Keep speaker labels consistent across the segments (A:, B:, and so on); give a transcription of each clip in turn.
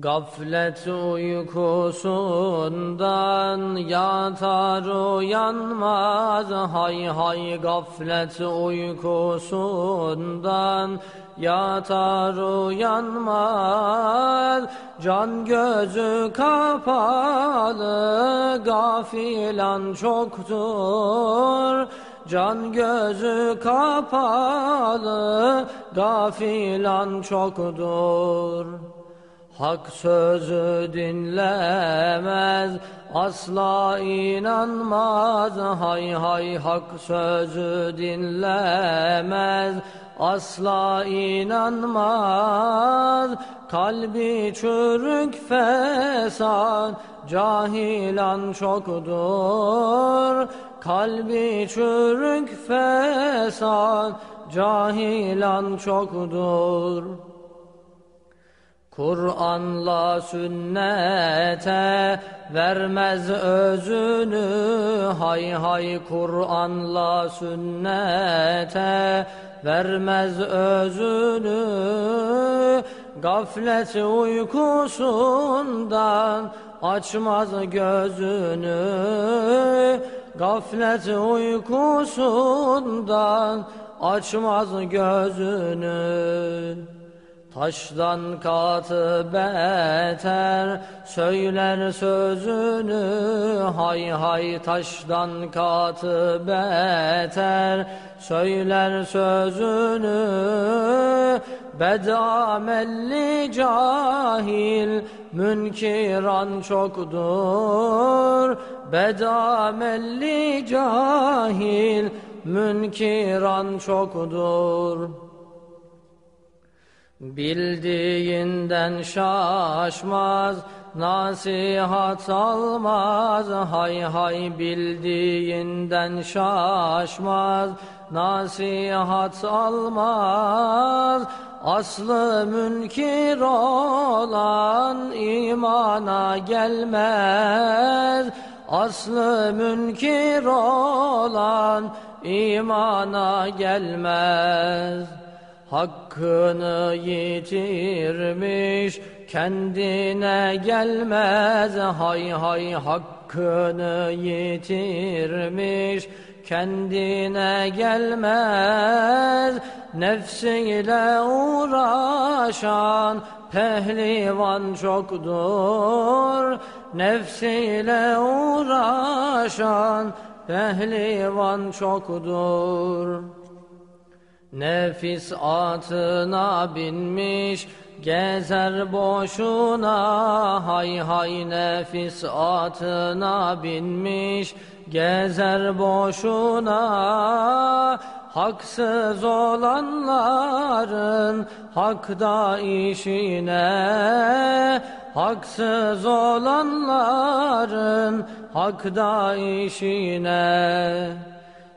A: Gaflet uykusundan yatar uyanmaz. Hay hay gaflet uykusundan yatar uyanmaz. Can gözü kapalı gafilan çoktur. Can gözü kapalı gafilan çoktur Hak sözü dinlemez, asla inanmaz. Hay hay hak sözü dinlemez, asla inanmaz. Kalbi çürük fesat, cahilan çoktur. Kalbi çürük fesat, cahilan çoktur. Kur'an'la sünnete vermez özünü. Hay hay Kur'an'la sünnete vermez özünü. Gaflet uykusundan açmaz gözünü. Gaflet uykusundan açmaz gözünü Taştan katı beter söyler sözünü hay hay taştan katı beter söyler sözünü bedamelli cahil münkiran çoktur bedamelli cahil münkiran çoktur Bildiğinden şaşmaz, nasihat almaz, hay hay bildiğinden şaşmaz, nasihat almaz. Aslı münkir olan imana gelmez, aslı münkir olan imana gelmez. Hakkını yitirmiş kendine gelmez. Hay hay hakkını yitirmiş kendine gelmez. Nefsiyle uğraşan pehlivan çoktur. Nefsiyle uğraşan pehlivan çoktur Nefis atına binmiş gezer boşuna. Hay hay nefis atına binmiş gezer boşuna. Haksız olanların hakda işine. Haksız olanların hakda işine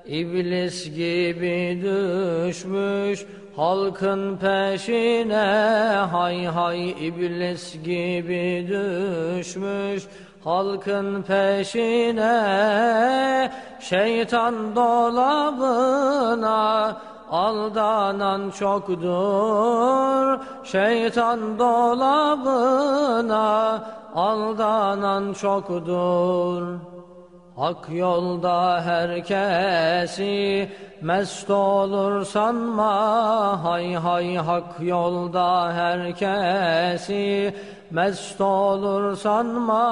A: İblis gibi düşmüş halkın peşine. Hay hay iblis gibi düşmüş halkın peşine. Şeytan dolabına aldanan çoktur. Şeytan dolabına aldanan çoktur Hak yolda herkesi mest olur sanma Hay hay hak yolda herkesi mest olur sanma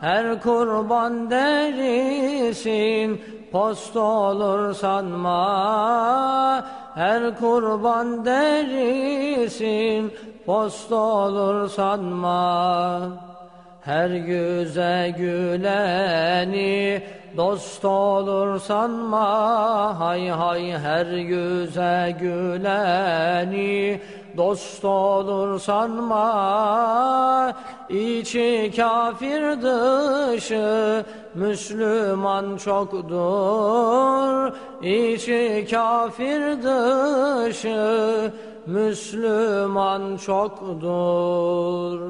A: Her kurban derisin post olur sanma Her kurban derisin post olur sanma her yüze güleni dost olur sanma hay hay her yüze güleni dost olur sanma içi kafir dışı Müslüman çoktur. İçi kafir dışı Müslüman çoktur